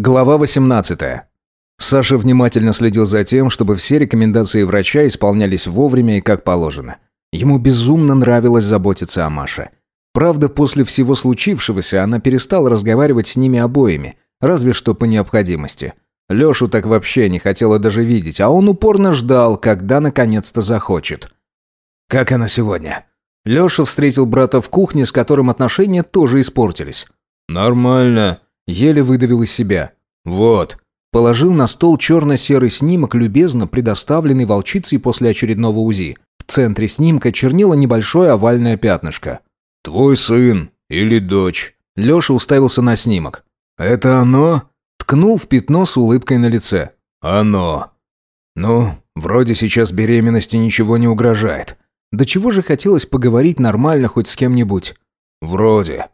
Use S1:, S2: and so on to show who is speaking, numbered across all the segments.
S1: Глава 18. Саша внимательно следил за тем, чтобы все рекомендации врача исполнялись вовремя и как положено. Ему безумно нравилось заботиться о Маше. Правда, после всего случившегося она перестала разговаривать с ними обоими, разве что по необходимости. Лешу так вообще не хотела даже видеть, а он упорно ждал, когда наконец-то захочет. «Как она сегодня?» Леша встретил брата в кухне, с которым отношения тоже испортились.
S2: «Нормально»,
S1: Еле выдавил из себя.
S2: «Вот».
S1: Положил на стол черно-серый снимок, любезно предоставленный волчицей после очередного УЗИ. В центре снимка чернило небольшое овальное пятнышко.
S2: «Твой сын или дочь?»
S1: Леша уставился на снимок.
S2: «Это оно?»
S1: Ткнул в пятно с улыбкой на лице.
S2: «Оно». «Ну, вроде сейчас беременности ничего не угрожает».
S1: «Да чего же хотелось поговорить нормально хоть с кем-нибудь?»
S2: «Вроде».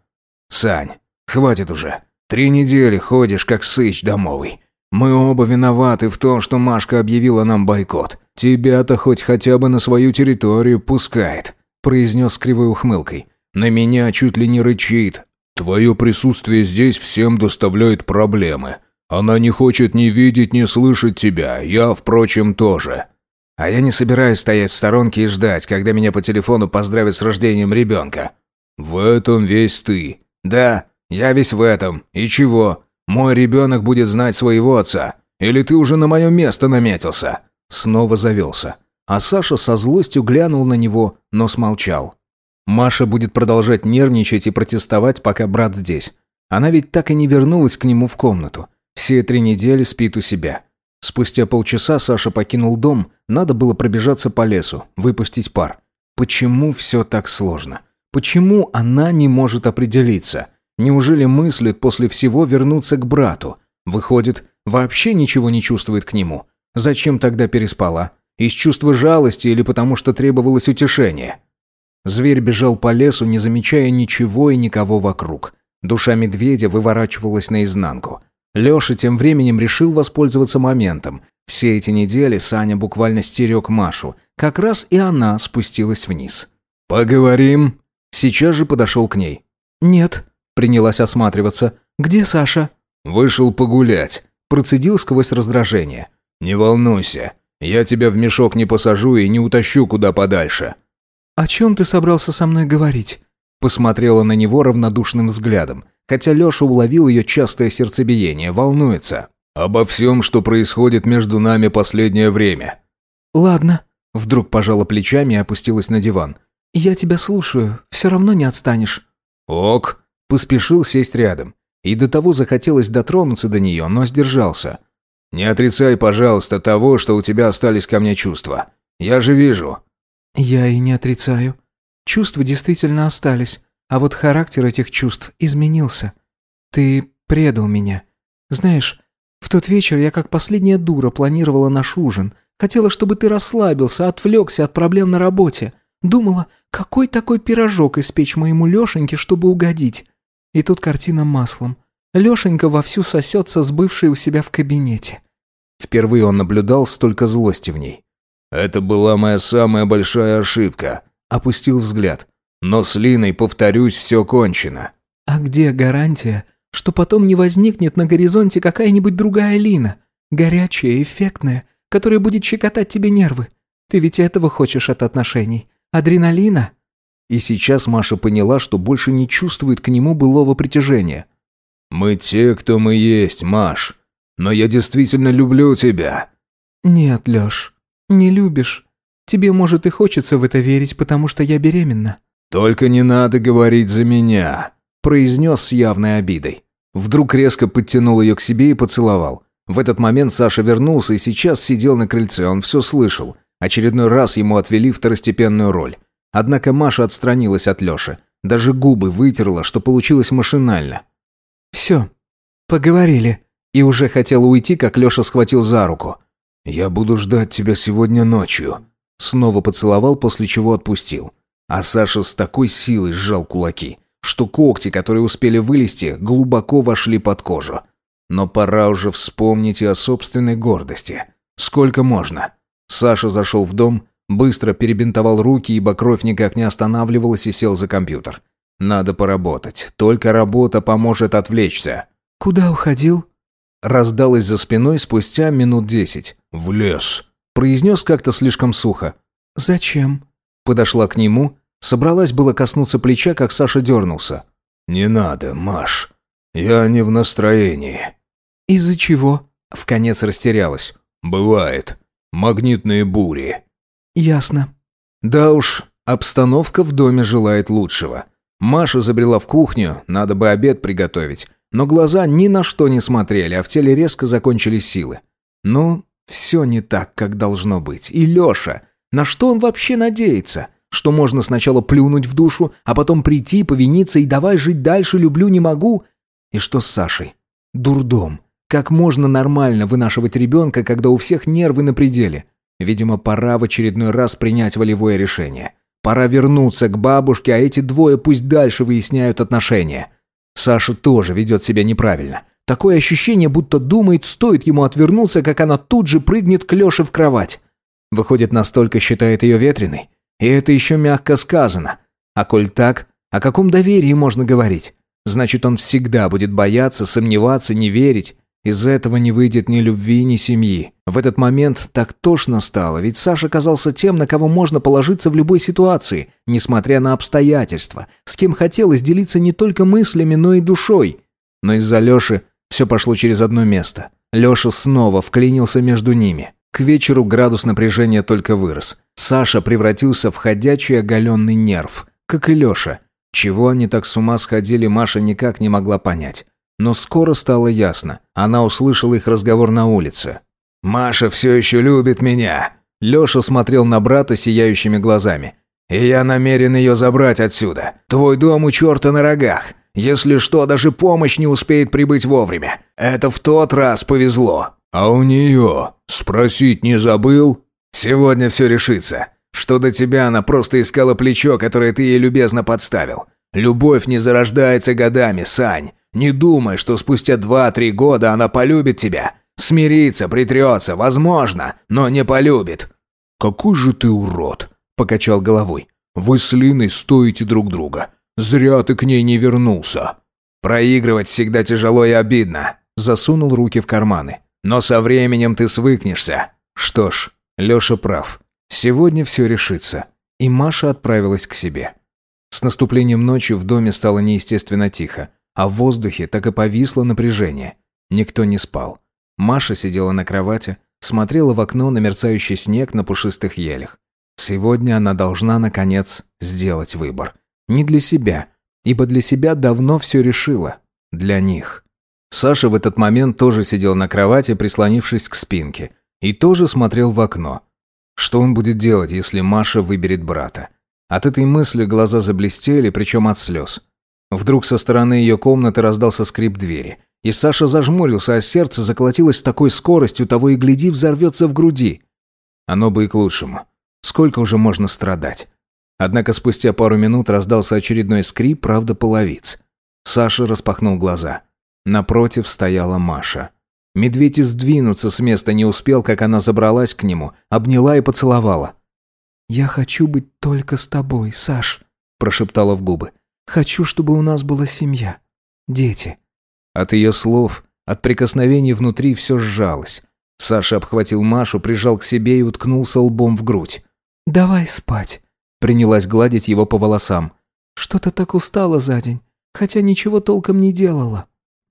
S2: «Сань, хватит уже. Три недели ходишь, как сыч домовый. Мы оба виноваты в том, что Машка объявила нам бойкот. Тебя-то хоть хотя бы на свою территорию пускает», – произнес с кривой ухмылкой. «На меня чуть ли не рычит. Твое присутствие здесь всем доставляет проблемы. Она не хочет ни видеть, ни слышать тебя. Я, впрочем, тоже».
S1: «А я не собираюсь стоять в сторонке и ждать, когда меня по телефону поздравят с рождением ребенка».
S2: «В этом весь ты».
S1: «Да, я весь в этом. И чего? Мой ребенок будет знать своего отца. Или ты уже на мое место наметился?» Снова завелся. А Саша со злостью глянул на него, но смолчал. Маша будет продолжать нервничать и протестовать, пока брат здесь. Она ведь так и не вернулась к нему в комнату. Все три недели спит у себя. Спустя полчаса Саша покинул дом, надо было пробежаться по лесу, выпустить пар. Почему все так сложно? Почему она не может определиться? Неужели мыслит после всего вернуться к брату? Выходит, вообще ничего не чувствует к нему. Зачем тогда переспала? Из чувства жалости или потому что требовалось утешение? Зверь бежал по лесу, не замечая ничего и никого вокруг. Душа медведя выворачивалась наизнанку. Леша тем временем решил воспользоваться моментом. Все эти недели Саня буквально стерег Машу. Как раз и она спустилась вниз.
S2: «Поговорим?»
S1: Сейчас же подошел к ней. «Нет», Принялась осматриваться. «Где Саша?»
S2: «Вышел погулять».
S1: Процедил сквозь раздражение.
S2: «Не волнуйся. Я тебя в мешок не посажу и не утащу куда подальше».
S1: «О чем ты собрался со мной говорить?» Посмотрела на него равнодушным взглядом, хотя Леша уловил ее частое сердцебиение, волнуется.
S2: «Обо всем, что происходит между нами последнее время».
S1: «Ладно», — вдруг пожала плечами и опустилась на диван. «Я тебя слушаю, все равно не отстанешь».
S2: «Ок»,
S1: Поспешил сесть рядом. И до того захотелось дотронуться до нее, но сдержался.
S2: «Не отрицай, пожалуйста, того, что у тебя остались ко мне чувства. Я же вижу».
S1: «Я и не отрицаю. Чувства действительно остались, а вот характер этих чувств изменился. Ты предал меня. Знаешь, в тот вечер я как последняя дура планировала наш ужин. Хотела, чтобы ты расслабился, отвлекся от проблем на работе. Думала, какой такой пирожок испечь моему Лешеньке, чтобы угодить. И тут картина маслом. Лешенька вовсю сосется с бывшей у себя в кабинете. Впервые он наблюдал столько злости в ней.
S2: «Это была моя самая большая ошибка», — опустил взгляд. «Но с Линой, повторюсь, все кончено».
S1: «А где гарантия, что потом не возникнет на горизонте какая-нибудь другая Лина? Горячая, эффектная, которая будет щекотать тебе нервы? Ты ведь этого хочешь от отношений? Адреналина?» И сейчас Маша поняла, что больше не чувствует к нему былого притяжения.
S2: «Мы те, кто мы есть, Маш. Но я действительно люблю тебя».
S1: «Нет, Лёш, не любишь. Тебе, может, и хочется в это верить, потому что я беременна».
S2: «Только не надо говорить за меня», – произнес с явной обидой.
S1: Вдруг резко подтянул ее к себе и поцеловал. В этот момент Саша вернулся и сейчас сидел на крыльце, он все слышал. Очередной раз ему отвели второстепенную роль. Однако Маша отстранилась от Лёши. Даже губы вытерла, что получилось машинально. «Все, поговорили». И уже хотела уйти, как Лёша схватил за руку.
S2: «Я буду ждать тебя сегодня ночью».
S1: Снова поцеловал, после чего отпустил. А Саша с такой силой сжал кулаки, что когти, которые успели вылезти, глубоко вошли под кожу. Но пора уже вспомнить и о собственной гордости. Сколько можно? Саша зашел в дом, Быстро перебинтовал руки, ибо кровь никак не останавливалась и сел за компьютер. Надо поработать. Только работа поможет отвлечься. «Куда уходил?» раздалось за спиной спустя минут десять.
S2: «В лес», –
S1: произнес как-то слишком сухо. «Зачем?» Подошла к нему, собралась было коснуться плеча, как Саша дернулся.
S2: «Не надо, Маш. Я не в настроении».
S1: «Из-за чего?» – вконец растерялась.
S2: «Бывает. Магнитные бури».
S1: «Ясно». Да уж, обстановка в доме желает лучшего. Маша забрела в кухню, надо бы обед приготовить. Но глаза ни на что не смотрели, а в теле резко закончились силы. Ну, все не так, как должно быть. И Леша, на что он вообще надеется? Что можно сначала плюнуть в душу, а потом прийти, повиниться и давай жить дальше, люблю, не могу? И что с Сашей? Дурдом. Как можно нормально вынашивать ребенка, когда у всех нервы на пределе? Видимо, пора в очередной раз принять волевое решение. Пора вернуться к бабушке, а эти двое пусть дальше выясняют отношения. Саша тоже ведет себя неправильно. Такое ощущение, будто думает, стоит ему отвернуться, как она тут же прыгнет к Леше в кровать. Выходит, настолько считает ее ветреной. И это еще мягко сказано. А коль так, о каком доверии можно говорить? Значит, он всегда будет бояться, сомневаться, не верить. Из этого не выйдет ни любви, ни семьи. В этот момент так тошно стало, ведь Саша казался тем, на кого можно положиться в любой ситуации, несмотря на обстоятельства, с кем хотелось делиться не только мыслями, но и душой. Но из-за Леши все пошло через одно место. Леша снова вклинился между ними. К вечеру градус напряжения только вырос. Саша превратился в ходячий оголенный нерв, как и Леша. Чего они так с ума сходили, Маша никак не могла понять. Но скоро стало ясно. Она услышала их разговор на улице.
S2: «Маша все еще любит меня!»
S1: Леша смотрел на брата сияющими глазами.
S2: «И я намерен ее забрать отсюда. Твой дом у черта на рогах. Если что, даже помощь не успеет прибыть вовремя. Это в тот раз повезло». «А у нее? Спросить не забыл?» «Сегодня все решится. Что до тебя, она просто искала плечо, которое ты ей любезно подставил. Любовь не зарождается годами, Сань. Не думай, что спустя два-три года она полюбит тебя. Смирится, притрется, возможно, но не полюбит».
S1: «Какой же ты урод!» – покачал головой. «Вы с Линой стоите друг друга. Зря ты к ней не вернулся».
S2: «Проигрывать всегда тяжело и обидно», – засунул руки в карманы. «Но со временем ты свыкнешься».
S1: Что ж, Леша прав. Сегодня все решится. И Маша отправилась к себе. С наступлением ночи в доме стало неестественно тихо а в воздухе так и повисло напряжение. Никто не спал. Маша сидела на кровати, смотрела в окно на мерцающий снег на пушистых елях. Сегодня она должна, наконец, сделать выбор. Не для себя, ибо для себя давно все решила. Для них. Саша в этот момент тоже сидел на кровати, прислонившись к спинке, и тоже смотрел в окно. Что он будет делать, если Маша выберет брата? От этой мысли глаза заблестели, причем от слез. Вдруг со стороны ее комнаты раздался скрип двери. И Саша зажмурился, а сердце заколотилось с такой скоростью, того и гляди, взорвется в груди. Оно бы и к лучшему. Сколько уже можно страдать? Однако спустя пару минут раздался очередной скрип, правда, половиц. Саша распахнул глаза. Напротив стояла Маша. Медведь и сдвинуться с места не успел, как она забралась к нему, обняла и поцеловала. «Я хочу быть только с тобой, Саш», – прошептала в губы. Хочу, чтобы у нас была семья. Дети». От ее слов, от прикосновений внутри все сжалось. Саша обхватил Машу, прижал к себе и уткнулся лбом в грудь. «Давай спать», — принялась гладить его по волосам. «Что-то так устала за день, хотя ничего толком не делала».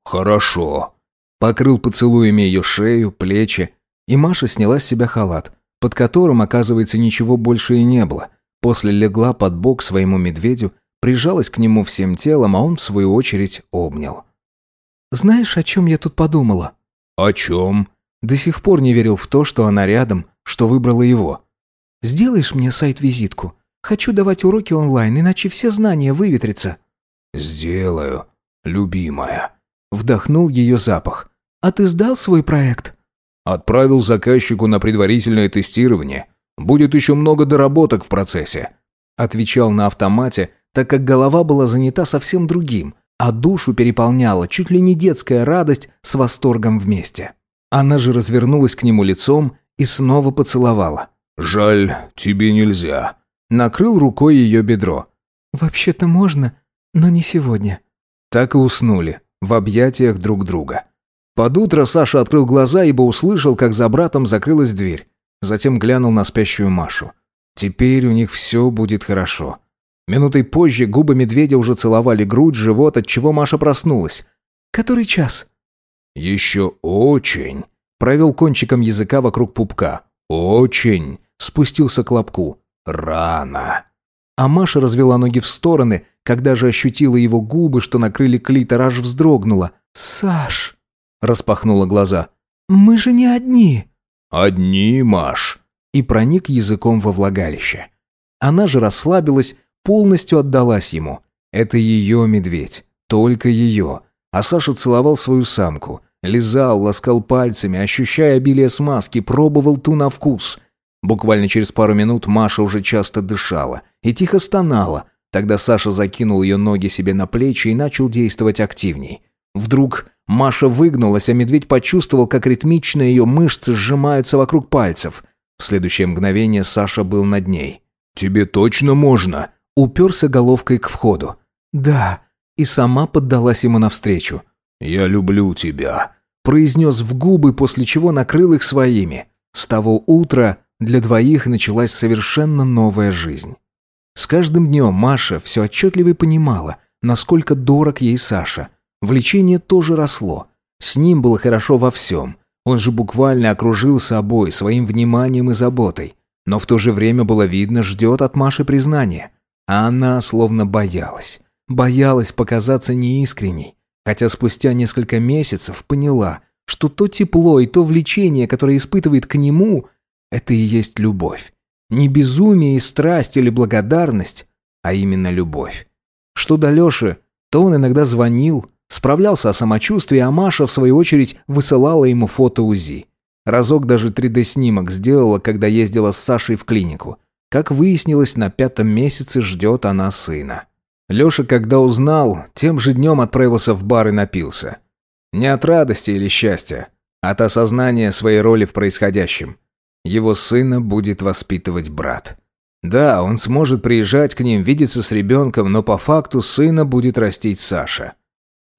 S2: «Хорошо».
S1: Покрыл поцелуями ее шею, плечи, и Маша сняла с себя халат, под которым, оказывается, ничего больше и не было. После легла под бок своему медведю прижалась к нему всем телом, а он, в свою очередь, обнял. «Знаешь, о чем я тут подумала?»
S2: «О чем?»
S1: До сих пор не верил в то, что она рядом, что выбрала его. «Сделаешь мне сайт-визитку? Хочу давать уроки онлайн, иначе все знания выветрятся».
S2: «Сделаю, любимая».
S1: Вдохнул ее запах. «А ты сдал свой проект?»
S2: «Отправил заказчику на предварительное тестирование. Будет еще много доработок в процессе».
S1: Отвечал на автомате, так как голова была занята совсем другим, а душу переполняла чуть ли не детская радость с восторгом вместе. Она же развернулась к нему лицом и снова поцеловала.
S2: «Жаль, тебе нельзя».
S1: Накрыл рукой ее бедро. «Вообще-то можно, но не сегодня». Так и уснули, в объятиях друг друга. Под утро Саша открыл глаза, ибо услышал, как за братом закрылась дверь. Затем глянул на спящую Машу. Теперь у них все будет хорошо. Минутой позже губы медведя уже целовали грудь, живот, от чего Маша проснулась. «Который час?»
S2: «Еще очень», —
S1: провел кончиком языка вокруг пупка.
S2: «Очень», —
S1: спустился к лобку.
S2: «Рано».
S1: А Маша развела ноги в стороны, когда же ощутила его губы, что накрыли клитор, аж вздрогнула. «Саш!» — распахнула глаза. «Мы же не одни!»
S2: «Одни, Маш!»
S1: И проник языком во влагалище. Она же расслабилась, полностью отдалась ему. Это ее медведь, только ее. А Саша целовал свою самку, лизал, ласкал пальцами, ощущая обилие смазки, пробовал ту на вкус. Буквально через пару минут Маша уже часто дышала и тихо стонала. Тогда Саша закинул ее ноги себе на плечи и начал действовать активней. Вдруг Маша выгнулась, а медведь почувствовал, как ритмично ее мышцы сжимаются вокруг пальцев. В следующее мгновение Саша был над ней.
S2: «Тебе точно можно?»
S1: Уперся головкой к входу. «Да», и сама поддалась ему навстречу.
S2: «Я люблю тебя»,
S1: произнес в губы, после чего накрыл их своими. С того утра для двоих началась совершенно новая жизнь. С каждым днем Маша все отчетливее понимала, насколько дорог ей Саша. Влечение тоже росло. С ним было хорошо во всем. Он же буквально окружил собой своим вниманием и заботой. Но в то же время было видно, ждет от Маши признания. А она словно боялась. Боялась показаться неискренней. Хотя спустя несколько месяцев поняла, что то тепло и то влечение, которое испытывает к нему, это и есть любовь. Не безумие и страсть или благодарность, а именно любовь. Что до Леши, то он иногда звонил, справлялся о самочувствии, а Маша, в свою очередь, высылала ему фото УЗИ. Разок даже 3D-снимок сделала, когда ездила с Сашей в клинику. Как выяснилось, на пятом месяце ждет она сына. Леша, когда узнал, тем же днем отправился в бар и напился. Не от радости или счастья, а от осознания своей роли в происходящем. Его сына будет воспитывать брат. Да, он сможет приезжать к ним, видеться с ребенком, но по факту сына будет растить Саша.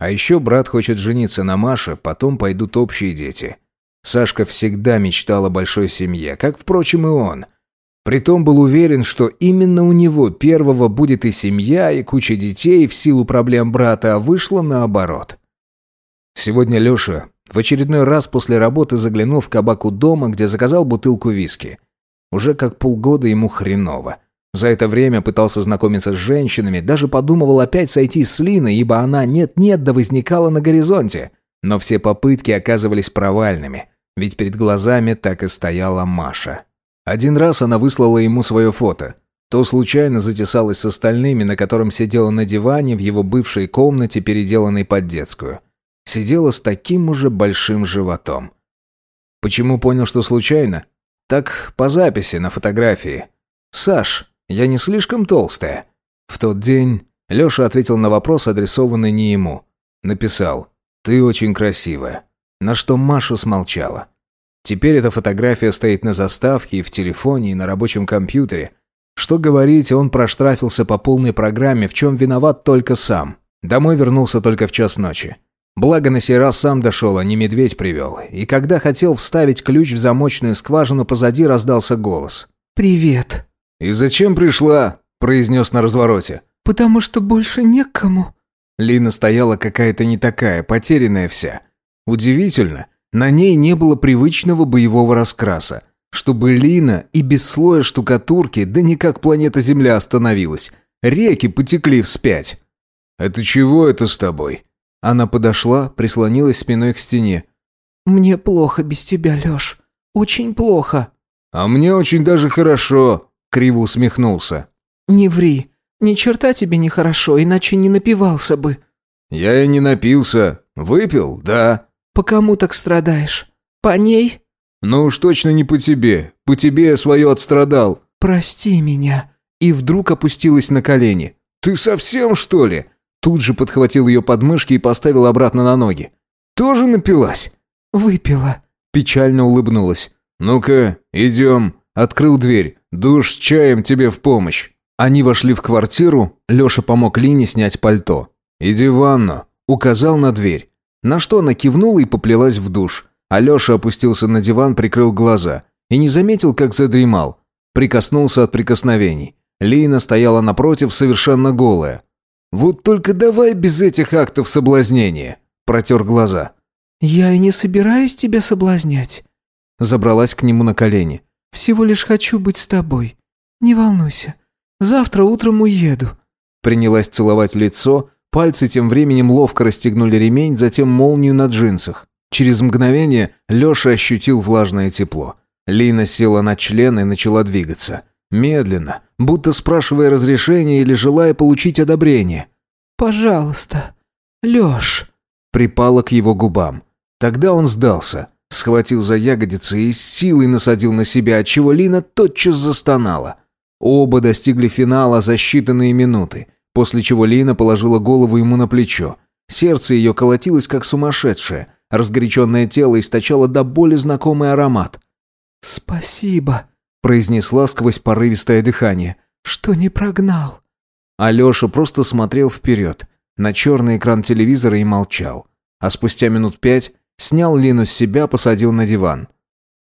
S1: А еще брат хочет жениться на Маше, потом пойдут общие дети. Сашка всегда мечтал о большой семье, как, впрочем, и он. Притом был уверен, что именно у него первого будет и семья, и куча детей в силу проблем брата, а вышло наоборот. Сегодня Леша в очередной раз после работы заглянул в кабак у дома, где заказал бутылку виски. Уже как полгода ему хреново. За это время пытался знакомиться с женщинами, даже подумывал опять сойти с Линой, ибо она нет-нет да возникала на горизонте. Но все попытки оказывались провальными, ведь перед глазами так и стояла Маша. Один раз она выслала ему свое фото. То случайно затесалась с остальными, на котором сидела на диване в его бывшей комнате, переделанной под детскую сидела с таким уже большим животом. Почему понял, что случайно? Так по записи на фотографии. «Саш, я не слишком толстая?» В тот день Леша ответил на вопрос, адресованный не ему. Написал «Ты очень красивая». На что Маша смолчала. Теперь эта фотография стоит на заставке и в телефоне, и на рабочем компьютере. Что говорить, он проштрафился по полной программе, в чем виноват только сам. Домой вернулся только в час ночи. Благо на сей раз сам дошел, а не медведь привел. И когда хотел вставить ключ в замочную скважину, позади раздался голос.
S3: «Привет».
S1: «И зачем пришла?» – произнес на развороте.
S3: «Потому что больше некому».
S1: Лина стояла какая-то не такая, потерянная вся. Удивительно, на ней не было привычного боевого раскраса. Чтобы Лина и без слоя штукатурки, да никак планета Земля остановилась. Реки потекли вспять. «Это чего это с тобой?» Она подошла, прислонилась спиной к стене.
S3: «Мне плохо без тебя, Лёш. Очень плохо».
S1: «А мне очень даже хорошо», — криво усмехнулся.
S3: «Не ври. Ни черта тебе не хорошо, иначе не напивался бы».
S1: «Я и не напился. Выпил, да».
S3: «По кому так страдаешь? По ней?»
S1: «Ну уж точно не по тебе. По тебе я свое отстрадал».
S3: «Прости меня».
S1: И вдруг опустилась на колени. «Ты совсем, что ли? Тут же подхватил ее подмышки и поставил обратно на ноги. «Тоже напилась?»
S3: «Выпила».
S1: Печально улыбнулась. «Ну-ка, идем». Открыл дверь. «Душ с чаем тебе в помощь». Они вошли в квартиру. Леша помог Лине снять пальто. «Иди в ванну». Указал на дверь. На что она кивнула и поплелась в душ. Алеша опустился на диван, прикрыл глаза. И не заметил, как задремал. Прикоснулся от прикосновений. Лина стояла напротив, совершенно голая. «Вот только давай без этих актов соблазнения!» Протер глаза.
S3: «Я и не собираюсь тебя соблазнять».
S1: Забралась к нему на колени.
S3: «Всего лишь хочу быть с тобой. Не волнуйся. Завтра утром уеду».
S1: Принялась целовать лицо, пальцы тем временем ловко расстегнули ремень, затем молнию на джинсах. Через мгновение Леша ощутил влажное тепло. Лина села на член и начала двигаться. Медленно, будто спрашивая разрешения или желая получить одобрение.
S3: «Пожалуйста, Лёш»,
S1: припала к его губам. Тогда он сдался, схватил за ягодицы и с силой насадил на себя, отчего Лина тотчас застонала. Оба достигли финала за считанные минуты, после чего Лина положила голову ему на плечо. Сердце ее колотилось как сумасшедшее, разгоряченное тело источало до боли знакомый аромат.
S3: «Спасибо», –
S1: произнесла сквозь порывистое дыхание, –
S3: «что не прогнал».
S1: Алеша просто смотрел вперед, на черный экран телевизора и молчал. А спустя минут пять снял Лину с себя, посадил на диван.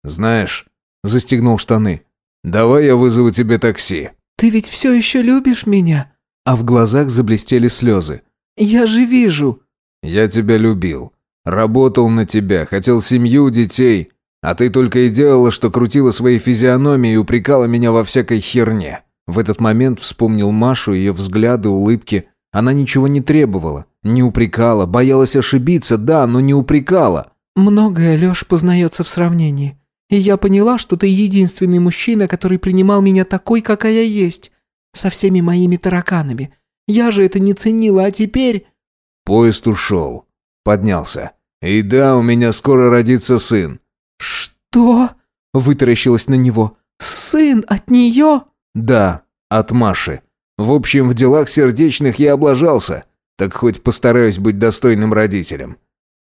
S1: «Знаешь», – застегнул штаны, – «давай я вызову тебе такси».
S3: «Ты ведь все еще любишь меня?»
S1: А в глазах заблестели слезы.
S3: «Я же вижу».
S1: «Я тебя любил. Работал на тебя, хотел семью, детей. А ты только и делала, что крутила свои физиономии и упрекала меня во всякой херне». В этот момент вспомнил Машу, ее взгляды, улыбки. Она ничего не требовала, не упрекала, боялась ошибиться, да, но не упрекала.
S3: «Многое, Лёш, познается в сравнении. И я поняла, что ты единственный мужчина, который принимал меня такой, какая я есть. Со всеми моими тараканами. Я же это не ценила, а теперь...»
S1: Поезд ушел. Поднялся. «И да, у меня скоро родится сын».
S3: «Что?» – вытаращилась на него. «Сын от нее?»
S1: «Да, от Маши. В общем, в делах сердечных я облажался. Так хоть постараюсь быть достойным родителем».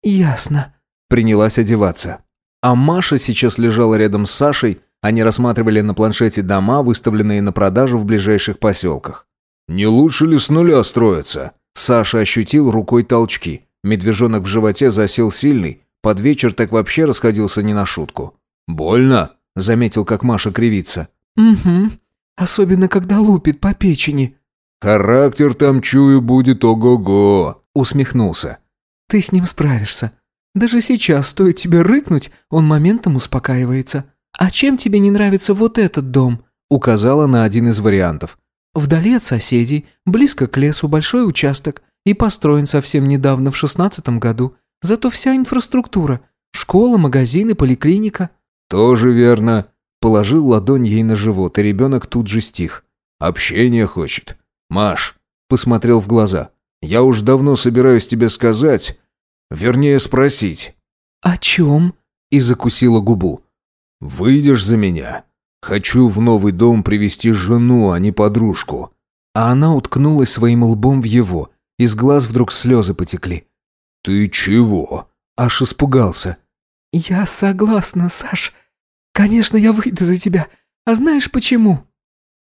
S3: «Ясно», –
S1: принялась одеваться. А Маша сейчас лежала рядом с Сашей, они рассматривали на планшете дома, выставленные на продажу в ближайших поселках. «Не лучше ли с нуля строиться?» Саша ощутил рукой толчки. Медвежонок в животе засел сильный, под вечер так вообще расходился не на шутку. «Больно?» – заметил, как Маша кривится.
S3: «Угу. Особенно, когда лупит по печени».
S1: «Характер там, чую, будет ого-го», — усмехнулся.
S3: «Ты с ним справишься. Даже сейчас, стоит тебе рыкнуть, он моментом успокаивается. А чем тебе не нравится вот этот дом?»
S1: — указала на один из вариантов.
S3: «Вдали от соседей, близко к лесу, большой участок и построен совсем недавно, в шестнадцатом году. Зато вся инфраструктура — школа, магазины, поликлиника».
S1: «Тоже верно», Положил ладонь ей на живот, и ребенок тут же стих. «Общение хочет. Маш», — посмотрел в глаза, — «я уж давно собираюсь тебе сказать, вернее спросить».
S3: «О чем?» — и закусила губу.
S1: «Выйдешь за меня? Хочу в новый дом привести жену, а не подружку».
S3: А она уткнулась своим лбом в его, из глаз вдруг слезы потекли.
S1: «Ты чего?»
S3: Аж испугался. «Я согласна, Саш. «Конечно, я выйду за тебя. А знаешь почему?»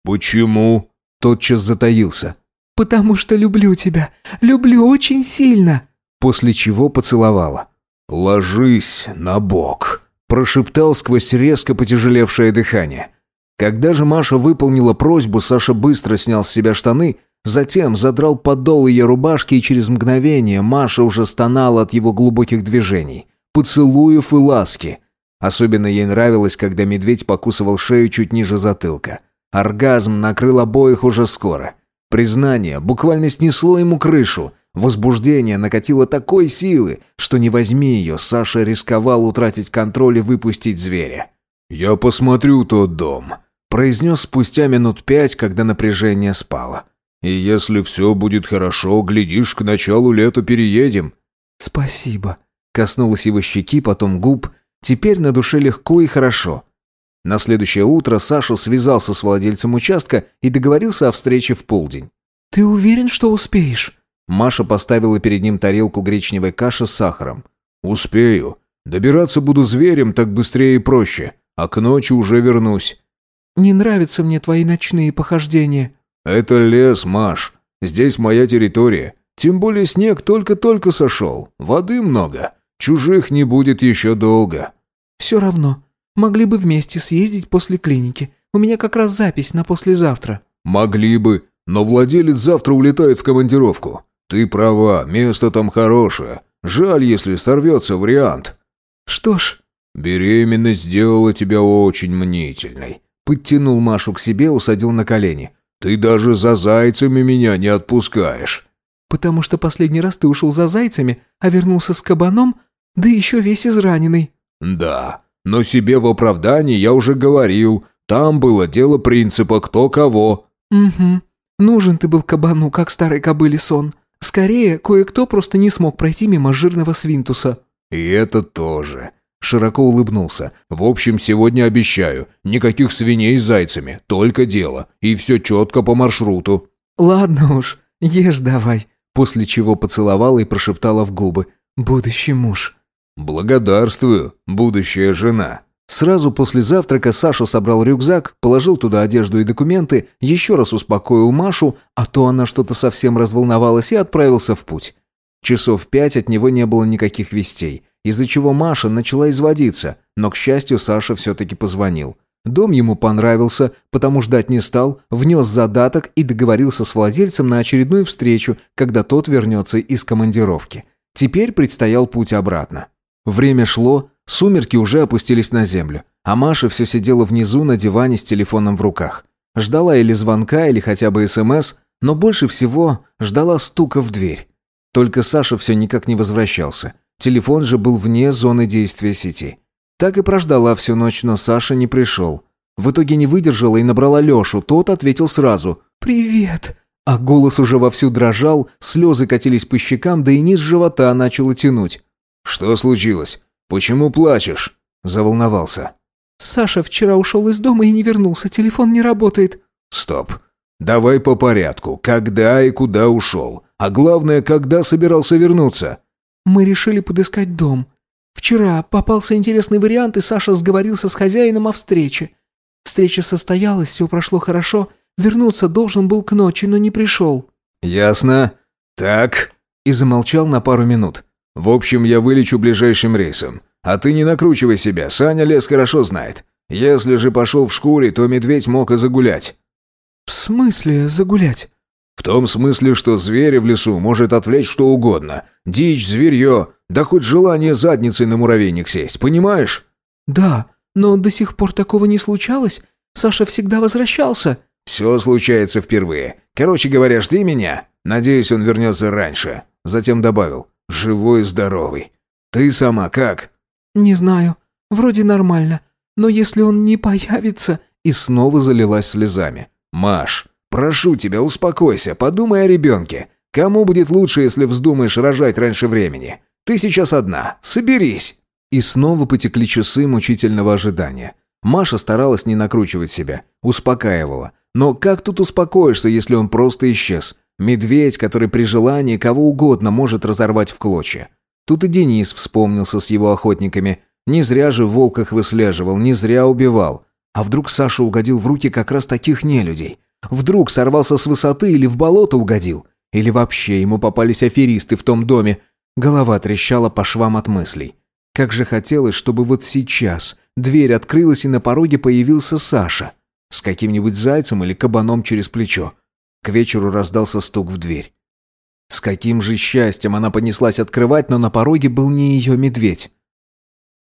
S1: «Почему?» Тотчас затаился.
S3: «Потому что люблю тебя. Люблю очень сильно».
S1: После чего поцеловала. «Ложись на бок», прошептал сквозь резко потяжелевшее дыхание. Когда же Маша выполнила просьбу, Саша быстро снял с себя штаны, затем задрал подол ее рубашки, и через мгновение Маша уже стонала от его глубоких движений, поцелуев и ласки. Особенно ей нравилось, когда медведь покусывал шею чуть ниже затылка. Оргазм накрыл обоих уже скоро. Признание буквально снесло ему крышу. Возбуждение накатило такой силы, что не возьми ее, Саша рисковал утратить контроль и выпустить зверя. «Я посмотрю тот дом», – произнес спустя минут пять, когда напряжение спало. «И если все будет хорошо, глядишь, к началу лета переедем».
S3: «Спасибо», –
S1: коснулась его щеки, потом губ, Теперь на душе легко и хорошо. На следующее утро Саша связался с владельцем участка и договорился о встрече в полдень.
S3: «Ты уверен, что успеешь?»
S1: Маша поставила перед ним тарелку гречневой каши с сахаром. «Успею. Добираться буду зверем, так быстрее и проще. А к ночи уже вернусь».
S3: «Не нравятся мне твои ночные похождения».
S1: «Это лес, Маш. Здесь моя территория. Тем более снег только-только сошел, воды много. Чужих не будет еще долго».
S3: «Все равно. Могли бы вместе съездить после клиники. У меня как раз запись на послезавтра».
S1: «Могли бы, но владелец завтра улетает в командировку. Ты права, место там хорошее. Жаль, если сорвется вариант».
S3: «Что ж...»
S1: «Беременность сделала тебя очень мнительной». Подтянул Машу к себе, усадил на колени. «Ты даже за зайцами меня не отпускаешь».
S3: «Потому что последний раз ты ушел за зайцами, а вернулся с кабаном, да еще весь израненный».
S1: «Да, но себе в оправдании я уже говорил. Там было дело принципа «кто кого».
S3: «Угу. Нужен ты был кабану, как старой кобыле сон. Скорее, кое-кто просто не смог пройти мимо жирного свинтуса».
S1: «И это тоже». Широко улыбнулся. «В общем, сегодня обещаю. Никаких свиней с зайцами. Только дело. И все четко по маршруту».
S3: «Ладно уж, ешь давай». После чего поцеловала и прошептала в губы. «Будущий муж».
S1: «Благодарствую, будущая жена».
S2: Сразу после завтрака Саша собрал рюкзак, положил туда одежду и документы, еще раз успокоил Машу, а то она что-то совсем разволновалась и отправился в путь. Часов пять от него не было никаких вестей, из-за чего Маша начала изводиться, но, к счастью, Саша все-таки позвонил. Дом ему понравился, потому ждать не стал, внес задаток и договорился с владельцем на очередную встречу, когда тот вернется из командировки. Теперь предстоял путь обратно. Время шло, сумерки уже опустились на землю, а Маша все сидела внизу на диване с телефоном в руках. Ждала или звонка, или хотя бы СМС, но больше всего ждала стука в дверь. Только Саша все никак не возвращался. Телефон же был вне зоны действия сети. Так и прождала всю ночь, но Саша не пришел. В итоге не выдержала и набрала Лешу. Тот ответил сразу «Привет». А голос уже вовсю дрожал, слезы катились по щекам, да и низ живота начало тянуть.
S1: «Что случилось? Почему плачешь?» Заволновался.
S3: «Саша вчера ушел из дома и не вернулся. Телефон не работает».
S1: «Стоп. Давай по порядку. Когда и куда ушел? А главное, когда собирался вернуться?»
S3: «Мы решили подыскать дом. Вчера попался интересный вариант, и Саша сговорился с хозяином о встрече. Встреча состоялась, все прошло хорошо. Вернуться должен был к ночи, но не пришел».
S1: «Ясно. Так...» И замолчал на пару минут. «В общем, я вылечу ближайшим рейсом. А ты не накручивай себя, Саня лес хорошо знает. Если же пошел в шкуре, то медведь мог и загулять».
S3: «В смысле загулять?»
S1: «В том смысле, что зверь в лесу может отвлечь что угодно. Дичь, зверье, да хоть желание задницей на муравейник сесть, понимаешь?»
S3: «Да, но до сих пор такого не случалось. Саша всегда возвращался».
S1: «Все случается впервые. Короче говоря, жди меня. Надеюсь, он вернется раньше». Затем добавил «живой и здоровый». «Ты сама как?»
S3: «Не знаю. Вроде нормально. Но если он не появится...»
S2: И снова залилась слезами.
S1: «Маш, прошу тебя, успокойся, подумай о ребенке. Кому будет лучше, если вздумаешь рожать раньше времени? Ты сейчас одна. Соберись!»
S2: И снова потекли часы мучительного ожидания. Маша старалась не накручивать себя, успокаивала. Но как тут успокоишься, если он просто исчез? Медведь, который при желании кого угодно может разорвать в клочья. Тут и Денис вспомнился с его охотниками. Не зря же волк их выслеживал, не зря убивал. А вдруг Саша угодил в руки как раз таких нелюдей? Вдруг сорвался с высоты или в болото угодил? Или вообще ему попались аферисты в том доме, Голова трещала по швам от мыслей. Как же хотелось, чтобы вот сейчас дверь открылась и на пороге появился Саша. С каким-нибудь зайцем или кабаном через плечо. К вечеру раздался стук в дверь. С каким же счастьем она понеслась открывать, но на пороге был не ее медведь.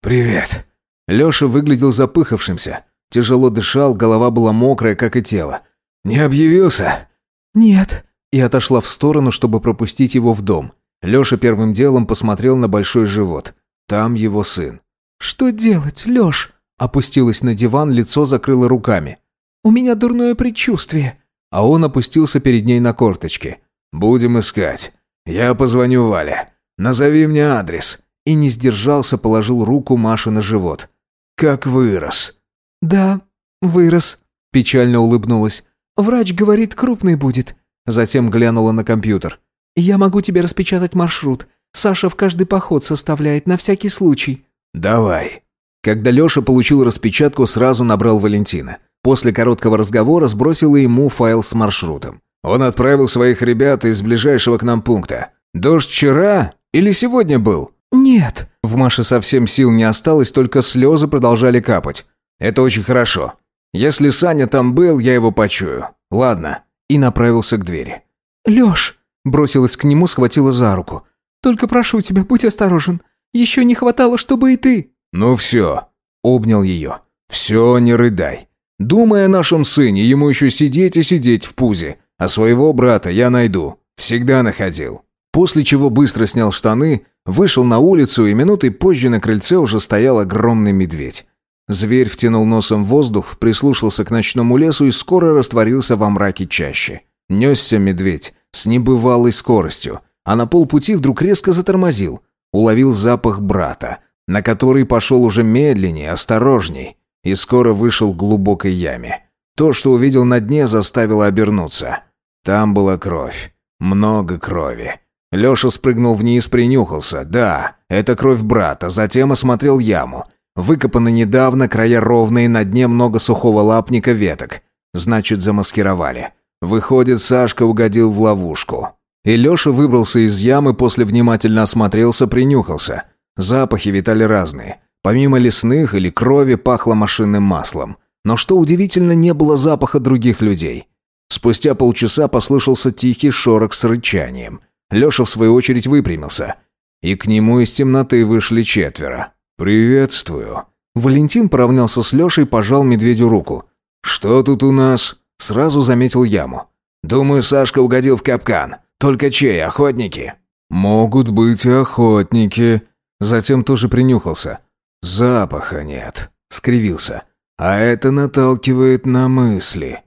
S1: «Привет».
S2: Леша выглядел запыхавшимся. Тяжело дышал, голова была мокрая, как и тело.
S1: «Не объявился?»
S3: «Нет».
S2: И отошла в сторону, чтобы пропустить его в дом. Леша первым делом посмотрел на большой живот. Там его сын.
S3: «Что делать, Леш?»
S2: Опустилась на диван, лицо закрыла руками.
S3: «У меня дурное предчувствие».
S2: А он опустился перед ней на корточки.
S1: «Будем искать. Я позвоню Вале. Назови мне адрес».
S2: И не сдержался, положил руку Маше на живот.
S1: «Как вырос».
S3: «Да, вырос», – печально улыбнулась. «Врач говорит, крупный будет».
S2: Затем глянула на компьютер.
S3: «Я могу тебе распечатать маршрут. Саша в каждый поход составляет, на всякий случай».
S1: «Давай».
S2: Когда Леша получил распечатку, сразу набрал Валентина. После короткого разговора сбросила ему файл с маршрутом.
S1: Он отправил своих ребят из ближайшего к нам пункта. Дождь вчера или сегодня был?»
S3: «Нет».
S1: В Маше совсем сил не осталось, только слезы продолжали капать. «Это очень хорошо. Если Саня там был, я его почую. Ладно». И направился к двери.
S3: «Лёш!» Бросилась к нему, схватила за руку. «Только прошу тебя, будь осторожен. Еще не хватало, чтобы и ты...»
S1: «Ну все!» Обнял ее. «Все, не рыдай. Думай о нашем сыне, ему еще сидеть и сидеть в пузе. А своего брата я найду. Всегда находил». После чего быстро снял штаны, вышел на улицу, и минутой позже на крыльце уже стоял огромный медведь. Зверь втянул носом воздух, прислушался к ночному лесу и скоро растворился во мраке чаще. Несся медведь с небывалой скоростью, а на полпути вдруг резко затормозил. Уловил запах брата, на который пошел уже медленнее, осторожней, и скоро вышел к глубокой яме. То, что увидел на дне, заставило обернуться. Там была кровь. Много крови. Леша спрыгнул вниз, принюхался. Да, это кровь брата. Затем осмотрел яму. Выкопаны недавно, края ровные, на дне много сухого лапника веток. Значит, замаскировали. Выходит, Сашка угодил в ловушку. И Леша выбрался из ямы, после внимательно осмотрелся, принюхался. Запахи витали разные. Помимо лесных или крови пахло машинным маслом. Но что удивительно, не было запаха других людей. Спустя полчаса послышался тихий шорох с рычанием. Леша, в свою очередь, выпрямился. И к нему из темноты вышли четверо. «Приветствую». Валентин поравнялся с Лешей и пожал медведю руку. «Что тут у нас?» Сразу заметил яму. «Думаю, Сашка угодил в капкан. Только чей, охотники?» «Могут быть и охотники». Затем тоже принюхался. «Запаха нет», — скривился. «А это наталкивает на мысли».